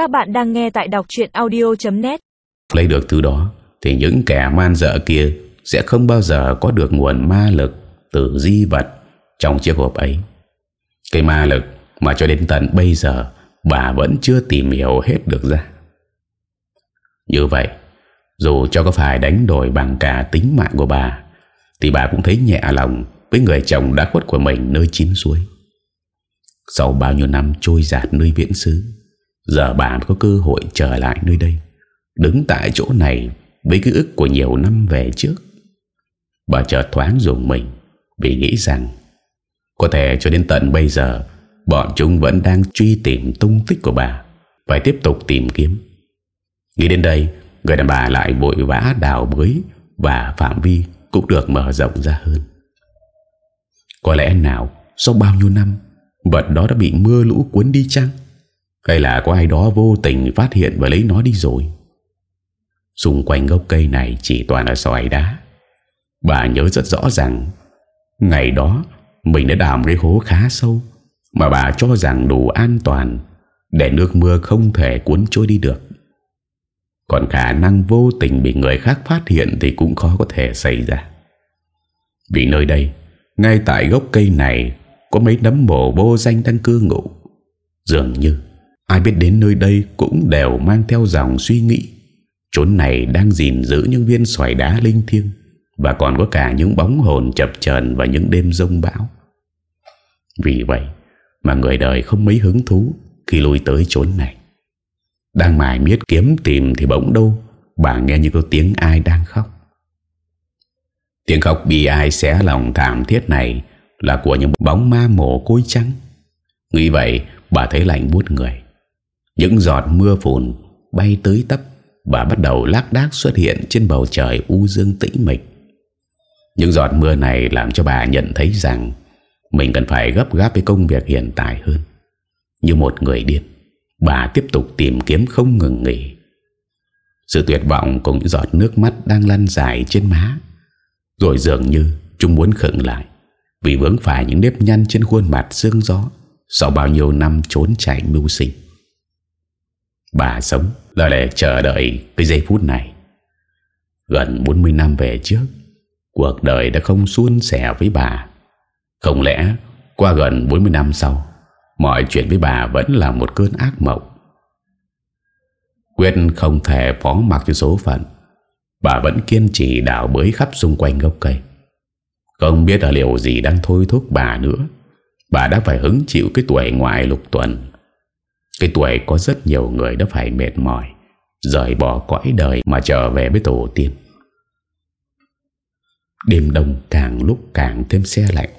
Các bạn đang nghe tại đọc chuyện audio.net Lấy được thứ đó, Thì những kẻ man dợ kia Sẽ không bao giờ có được nguồn ma lực Từ di vật Trong chiếc hộp ấy. Cái ma lực mà cho đến tận bây giờ, Bà vẫn chưa tìm hiểu hết được ra. Như vậy, Dù cho có phải đánh đổi bằng cả tính mạng của bà, Thì bà cũng thấy nhẹ lòng Với người chồng đã khuất của mình nơi chín suối. Sau bao nhiêu năm trôi giạt nơi viễn xứ Giờ bạn có cơ hội trở lại nơi đây, Đứng tại chỗ này Với ký ức của nhiều năm về trước. Bà chợt thoáng dùng mình Vì nghĩ rằng Có thể cho đến tận bây giờ, Bọn chúng vẫn đang truy tìm tung tích của bà Phải tiếp tục tìm kiếm. Nghĩ đến đây, Người đàn bà lại vội vã đào bới Và phạm vi cũng được mở rộng ra hơn. Có lẽ nào, Sau bao nhiêu năm, Vật đó đã bị mưa lũ cuốn đi chăng? Hay là có ai đó vô tình phát hiện và lấy nó đi rồi. Xung quanh gốc cây này chỉ toàn là xoài đá. Bà nhớ rất rõ rằng, Ngày đó, Mình đã đào một cái hố khá sâu Mà bà cho rằng đủ an toàn Để nước mưa không thể cuốn trôi đi được. Còn khả năng vô tình bị người khác phát hiện Thì cũng khó có thể xảy ra. Vì nơi đây, Ngay tại gốc cây này, Có mấy nấm mồ vô danh đang cư ngụ. Dường như Ai biết đến nơi đây cũng đều mang theo dòng suy nghĩ. Chốn này đang gìn giữ những viên xoài đá linh thiêng, Và còn có cả những bóng hồn chập chờn và những đêm rông bão. Vì vậy mà người đời không mấy hứng thú khi lui tới chốn này. Đang mải miết kiếm tìm thì bỗng đâu Bà nghe như có tiếng ai đang khóc. Tiếng khóc bị ai xé lòng thảm thiết này Là của những bóng ma mồ côi trắng. Nghĩ vậy bà thấy lạnh buốt người những giọt mưa phùn bay tới tấp và bắt đầu lác đác xuất hiện trên bầu trời u dương tĩnh mịch. Những giọt mưa này làm cho bà nhận thấy rằng mình cần phải gấp gáp với công việc hiện tại hơn. Như một người điên, bà tiếp tục tìm kiếm không ngừng nghỉ. Sự tuyệt vọng cùng những giọt nước mắt đang lăn dài trên má. Rồi dường như chúng muốn khựng lại vì vướng phải những nếp nhăn trên khuôn mặt sương gió sau bao nhiêu năm trốn chạy mưu sinh. Bà sống là để chờ đợi cái giây phút này. Gần 40 năm về trước, Cuộc đời đã không suôn sẻ với bà. Không lẽ qua gần 40 năm sau, Mọi chuyện với bà vẫn là một cơn ác mộng? Quyết không thể phó mặc cho số phận, Bà vẫn kiên trì đào bới khắp xung quanh gốc cây. Không biết là liệu gì đang thôi thúc bà nữa, Bà đã phải hứng chịu cái tuổi ngoại lục tuần cái tuổi có rất nhiều người đã phải mệt mỏi, Rời bỏ cõi đời mà trở về với tổ tiên. Đêm đông càng lúc càng thêm xe lạnh,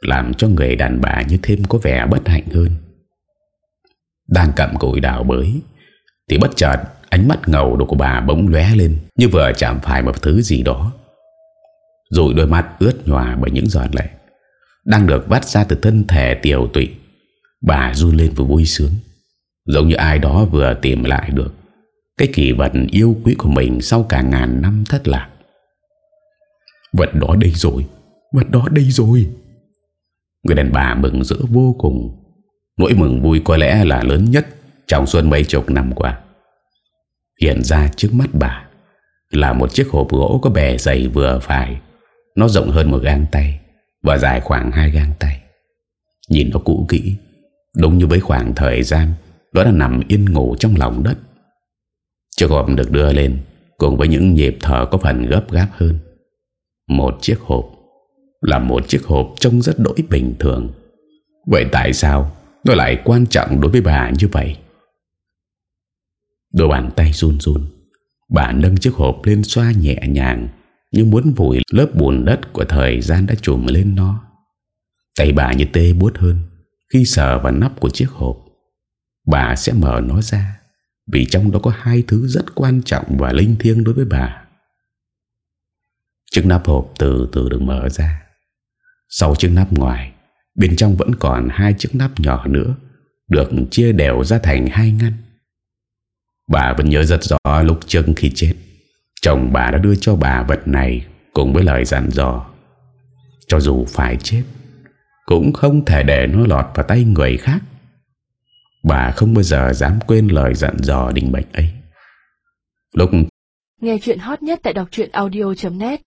Làm cho người đàn bà như thêm có vẻ bất hạnh hơn. Đang cầm cụi đào bới, Thì bất chợt ánh mắt ngầu của bà bỗng lóe lên, Như vừa chạm phải một thứ gì đó. Rồi đôi mắt ướt nhòa bởi những giọt lệ Đang được vắt ra từ thân thể tiểu tụy. Bà run lên vừa vui sướng. Giống như ai đó vừa tìm lại được Cái kỳ vật yêu quý của mình Sau cả ngàn năm thất lạc. Vật đó đây rồi, Vật đó đây rồi. Người đàn bà mừng rỡ vô cùng. Nỗi mừng vui có lẽ là lớn nhất Trong xuân mấy chục năm qua. Hiện ra trước mắt bà Là một chiếc hộp gỗ có bề dày vừa phải. Nó rộng hơn một gang tay Và dài khoảng hai gang tay. Nhìn nó cũ kỹ, Đúng như với khoảng thời gian đó là nằm yên ngủ trong lòng đất. Chiếc hộp được đưa lên, Cùng với những nhịp thở có phần gấp gáp hơn. Một chiếc hộp Là một chiếc hộp trông rất đỗi bình thường. Vậy tại sao Nó lại quan trọng đối với bà như vậy? Đôi bàn tay run run. Bà nâng chiếc hộp lên xoa nhẹ nhàng Như muốn vùi lớp bùn đất Của thời gian đã trùm lên nó. Tay bà như tê buốt hơn Khi sờ vào nắp của chiếc hộp. Bà sẽ mở nó ra, Vì trong đó có hai thứ rất quan trọng Và linh thiêng đối với bà. Chiếc nắp hộp từ từ được mở ra. Sau chiếc nắp ngoài, Bên trong vẫn còn hai chiếc nắp nhỏ nữa, Được chia đều ra thành hai ngăn. Bà vẫn nhớ rất rõ lúc trước khi chết, Chồng bà đã đưa cho bà vật này Cùng với lời dặn dò. Cho dù phải chết, Cũng không thể để nó lọt vào tay người khác. Bà không bao giờ dám quên lời dặn dò đình bạch ấy. Lúc Nghe chuyện hot nhất tại đọc audio.net